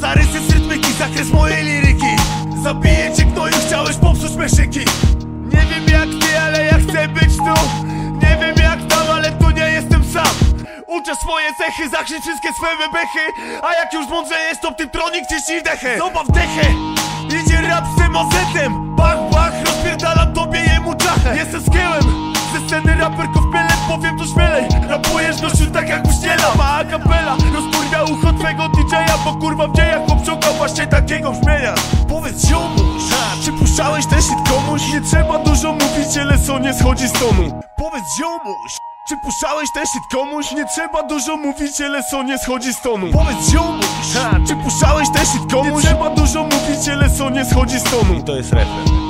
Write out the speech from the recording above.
zarysy z rytmyki, zakres mojej liryki. Zabiję cię już chciałeś popsuć me szyki Nie wiem jak ty, ale ja chcę być tu. Nie wiem jak tam, ale tu nie jestem sam. Uczę swoje cechy, zakrzycz wszystkie swe wybechy A jak już mądrze jest, to ty tronik ciśnij dechę Zobacz dechę, idzie rap z tym właśnie takiego brzmienia Powiedz ziomuś, czy puszczałeś ten shit komuś? Nie trzeba dużo mówić, Eleso nie schodzi z tonu Powiedz ziomuś czy puszczałeś ten shit komuś? Nie trzeba dużo mówić, Eleso nie schodzi z tonu Powiedz ziomuś, czy puszczałeś ten shit komuś? Nie trzeba dużo mówić, Eleso nie schodzi z tonu To jest refren.